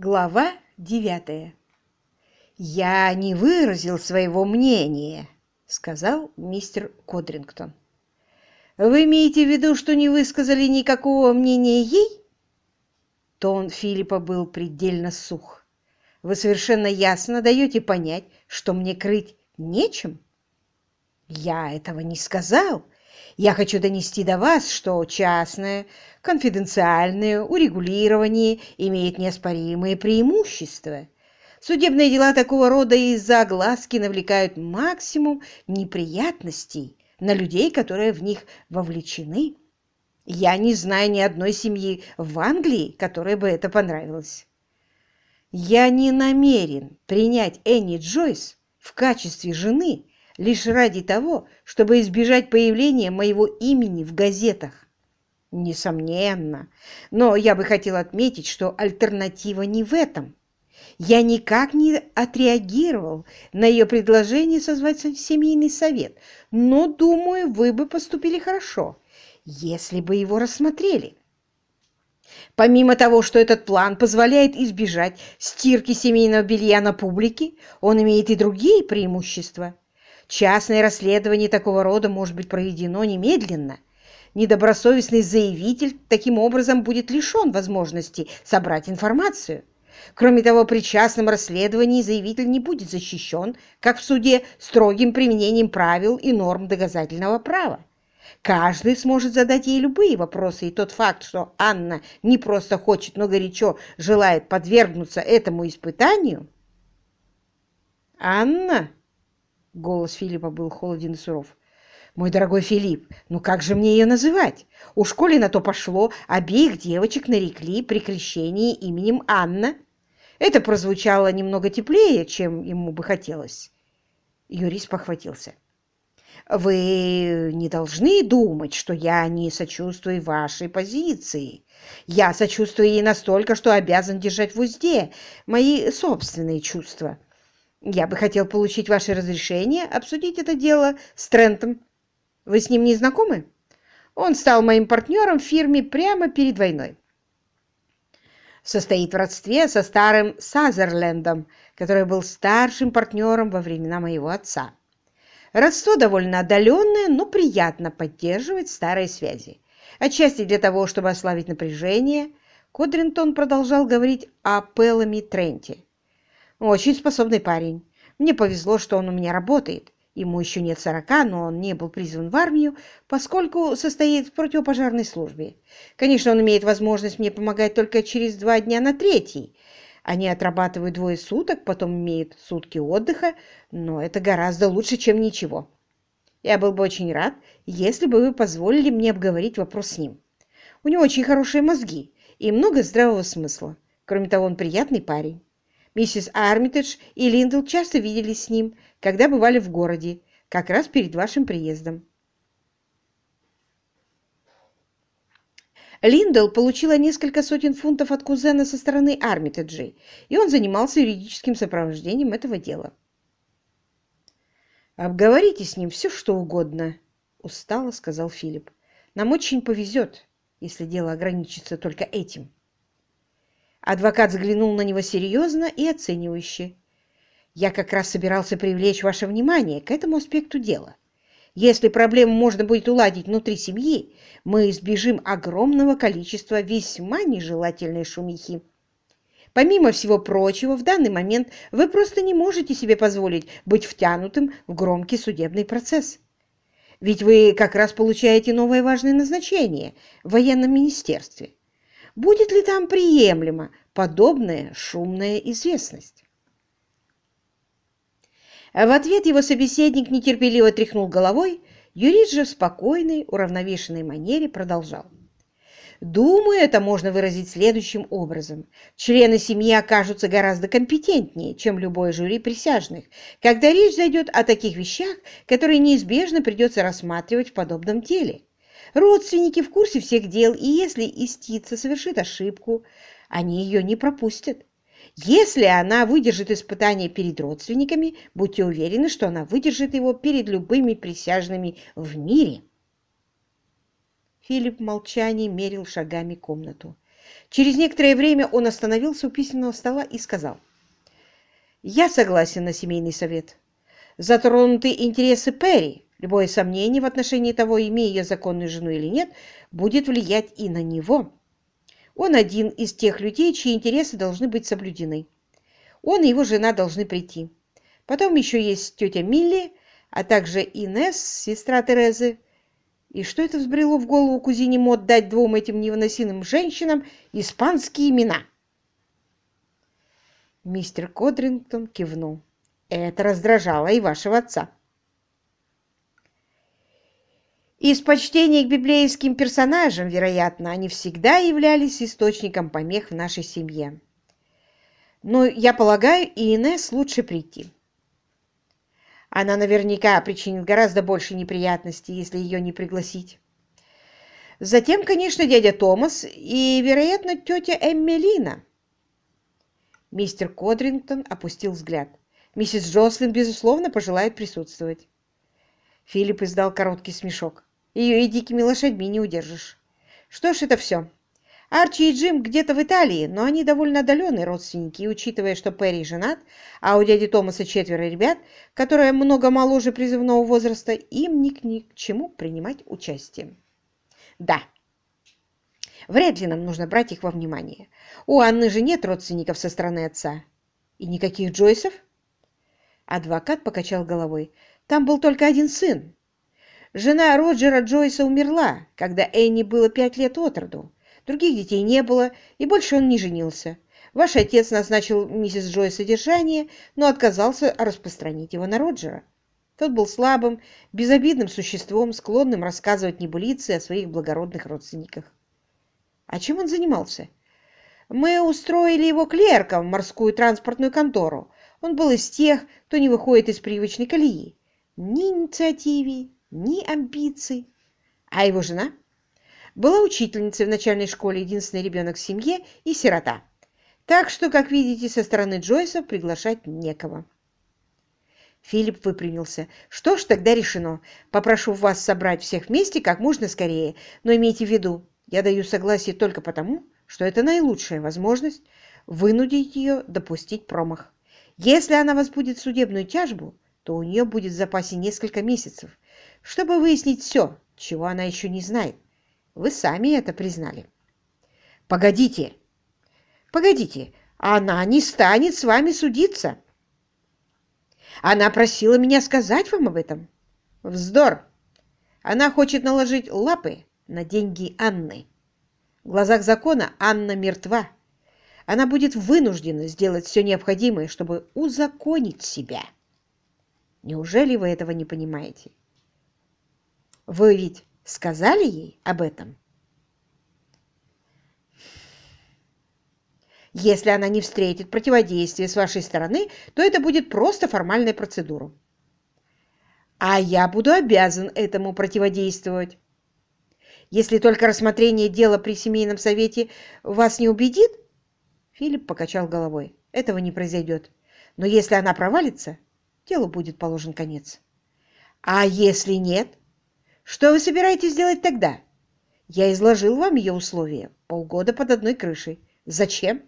Глава девятая. «Я не выразил своего мнения», — сказал мистер Кодрингтон. «Вы имеете в виду, что не высказали никакого мнения ей?» Тон Филиппа был предельно сух. «Вы совершенно ясно даете понять, что мне крыть нечем?» «Я этого не сказал. Я хочу донести до вас, что частное, конфиденциальное урегулирование имеет неоспоримые преимущества. Судебные дела такого рода из-за огласки навлекают максимум неприятностей на людей, которые в них вовлечены. Я не знаю ни одной семьи в Англии, которой бы это понравилось. Я не намерен принять Энни Джойс в качестве жены лишь ради того, чтобы избежать появления моего имени в газетах. Несомненно, но я бы хотел отметить, что альтернатива не в этом. Я никак не отреагировал на ее предложение созвать семейный совет, но, думаю, вы бы поступили хорошо, если бы его рассмотрели. Помимо того, что этот план позволяет избежать стирки семейного белья на публике, он имеет и другие преимущества. Частное расследование такого рода может быть проведено немедленно. Недобросовестный заявитель таким образом будет лишен возможности собрать информацию. Кроме того, при частном расследовании заявитель не будет защищен, как в суде, строгим применением правил и норм доказательного права. Каждый сможет задать ей любые вопросы, и тот факт, что Анна не просто хочет, но горячо желает подвергнуться этому испытанию... «Анна?» Голос Филиппа был холоден и суров. «Мой дорогой Филипп, ну как же мне ее называть? У школе на то пошло, обеих девочек нарекли при крещении именем Анна. Это прозвучало немного теплее, чем ему бы хотелось». Юрист похватился. «Вы не должны думать, что я не сочувствую вашей позиции. Я сочувствую ей настолько, что обязан держать в узде мои собственные чувства». Я бы хотел получить ваше разрешение обсудить это дело с Трентом. Вы с ним не знакомы? Он стал моим партнером в фирме прямо перед войной. Состоит в родстве со старым Сазерлендом, который был старшим партнером во времена моего отца. Родство довольно отдаленное, но приятно поддерживать старые связи. Отчасти для того, чтобы ослабить напряжение, Кодринтон продолжал говорить о Пеллами Тренте, очень способный парень. Мне повезло, что он у меня работает. Ему еще нет сорока, но он не был призван в армию, поскольку состоит в противопожарной службе. Конечно, он имеет возможность мне помогать только через два дня на третий. Они отрабатывают двое суток, потом имеют сутки отдыха, но это гораздо лучше, чем ничего. Я был бы очень рад, если бы вы позволили мне обговорить вопрос с ним. У него очень хорошие мозги и много здравого смысла. Кроме того, он приятный парень. Миссис Армитедж и Линдл часто виделись с ним, когда бывали в городе, как раз перед вашим приездом. Линдл получила несколько сотен фунтов от кузена со стороны Армитеджей, и он занимался юридическим сопровождением этого дела. «Обговорите с ним все, что угодно», — устало сказал Филипп. «Нам очень повезет, если дело ограничится только этим». Адвокат взглянул на него серьезно и оценивающе. «Я как раз собирался привлечь ваше внимание к этому аспекту дела. Если проблему можно будет уладить внутри семьи, мы избежим огромного количества весьма нежелательной шумихи. Помимо всего прочего, в данный момент вы просто не можете себе позволить быть втянутым в громкий судебный процесс. Ведь вы как раз получаете новое важное назначение в военном министерстве. Будет ли там приемлема подобная шумная известность? В ответ его собеседник нетерпеливо тряхнул головой, юрист же в спокойной, уравновешенной манере продолжал. Думаю, это можно выразить следующим образом. Члены семьи окажутся гораздо компетентнее, чем любое жюри присяжных, когда речь зайдет о таких вещах, которые неизбежно придется рассматривать в подобном деле. Родственники в курсе всех дел, и если истица совершит ошибку, они ее не пропустят. Если она выдержит испытание перед родственниками, будьте уверены, что она выдержит его перед любыми присяжными в мире. Филипп в молчании мерил шагами комнату. Через некоторое время он остановился у письменного стола и сказал. «Я согласен на семейный совет. Затронуты интересы Перри. Любое сомнение в отношении того, имея ее законную жену или нет, будет влиять и на него. Он один из тех людей, чьи интересы должны быть соблюдены. Он и его жена должны прийти. Потом еще есть тетя Милли, а также Инесс, сестра Терезы, и что это взбрело в голову кузине Мот дать двум этим невыносимым женщинам испанские имена? Мистер Кодрингтон кивнул. Это раздражало и вашего отца. Из почтения к библейским персонажам, вероятно, они всегда являлись источником помех в нашей семье. Но, я полагаю, и Инесс лучше прийти. Она наверняка причинит гораздо больше неприятностей, если ее не пригласить. Затем, конечно, дядя Томас и, вероятно, тетя Эммелина. Мистер Кодрингтон опустил взгляд. Миссис Джослин, безусловно, пожелает присутствовать. Филипп издал короткий смешок. Ее и дикими лошадьми не удержишь. Что ж, это все. Арчи и Джим где-то в Италии, но они довольно отдаленные родственники, и учитывая, что Перри женат, а у дяди Томаса четверо ребят, которые много моложе призывного возраста, им ни к, ни к чему принимать участие. Да, вряд ли нам нужно брать их во внимание. У Анны же нет родственников со стороны отца. И никаких Джойсов? Адвокат покачал головой. Там был только один сын. Жена Роджера Джойса умерла, когда Энни было пять лет от роду. Других детей не было, и больше он не женился. Ваш отец назначил миссис Джой содержание, но отказался распространить его на Роджера. Тот был слабым, безобидным существом, склонным рассказывать небылицы о своих благородных родственниках. А чем он занимался? Мы устроили его клерком в морскую транспортную контору. Он был из тех, кто не выходит из привычной колеи. Ни инициативы, ни амбиций. А его жена? Была учительницей в начальной школе, единственный ребенок в семье и сирота. Так что, как видите, со стороны Джойса приглашать некого. Филипп выпрямился. «Что ж, тогда решено. Попрошу вас собрать всех вместе как можно скорее. Но имейте в виду, я даю согласие только потому, что это наилучшая возможность вынудить ее допустить промах. Если она возбудит судебную тяжбу, то у нее будет в запасе несколько месяцев, чтобы выяснить все, чего она еще не знает. Вы сами это признали. Погодите, погодите, она не станет с вами судиться. Она просила меня сказать вам об этом. Вздор. Она хочет наложить лапы на деньги Анны. В глазах закона Анна мертва. Она будет вынуждена сделать все необходимое, чтобы узаконить себя. Неужели вы этого не понимаете? Вы ведь сказали ей об этом? Если она не встретит противодействия с вашей стороны, то это будет просто формальная процедура. А я буду обязан этому противодействовать. Если только рассмотрение дела при семейном совете вас не убедит, Филипп покачал головой. Этого не произойдет. Но если она провалится, делу будет положен конец. А если нет? Что вы собираетесь делать тогда? Я изложил вам ее условия. Полгода под одной крышей. Зачем?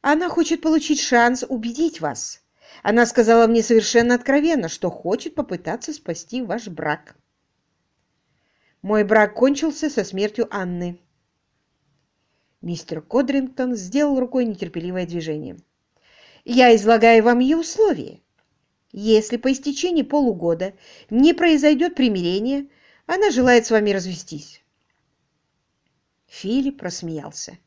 Она хочет получить шанс убедить вас. Она сказала мне совершенно откровенно, что хочет попытаться спасти ваш брак. Мой брак кончился со смертью Анны. Мистер Кодрингтон сделал рукой нетерпеливое движение. Я излагаю вам ее условия. Если по истечении полугода не произойдет примирение, она желает с вами развестись. Филипп рассмеялся.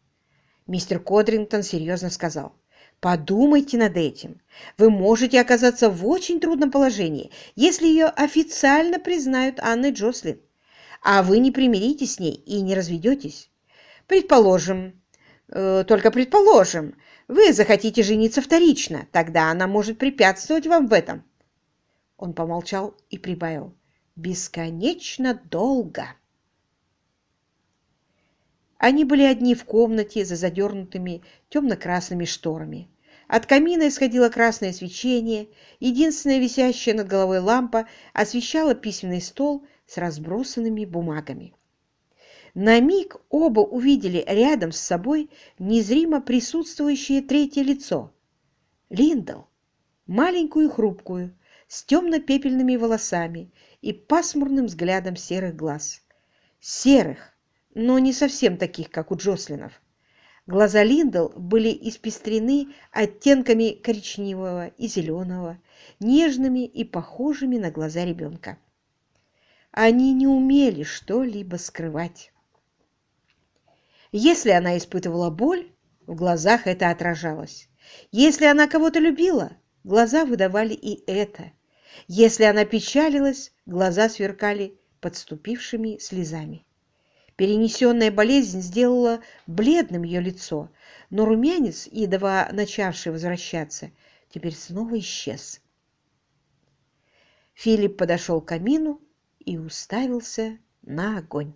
Мистер Кодрингтон серьезно сказал, «Подумайте над этим. Вы можете оказаться в очень трудном положении, если ее официально признают Анной Джослин, а вы не примиритесь с ней и не разведетесь. Предположим, э, только предположим, вы захотите жениться вторично, тогда она может препятствовать вам в этом. Он помолчал и прибавил. Бесконечно долго. Они были одни в комнате за задернутыми темно-красными шторами. От камина исходило красное свечение, единственная висящая над головой лампа освещала письменный стол с разбросанными бумагами. На миг оба увидели рядом с собой незримо присутствующее третье лицо. Линдл, маленькую хрупкую, с темно-пепельными волосами и пасмурным взглядом серых глаз. Серых, но не совсем таких, как у Джослинов. Глаза Линдл были испестрены оттенками коричневого и зеленого, нежными и похожими на глаза ребенка. Они не умели что-либо скрывать. Если она испытывала боль, в глазах это отражалось. Если она кого-то любила, глаза выдавали и это. Если она печалилась, глаза сверкали подступившими слезами. Перенесенная болезнь сделала бледным ее лицо, но румянец, едва начавший возвращаться, теперь снова исчез. Филипп подошел к камину и уставился на огонь.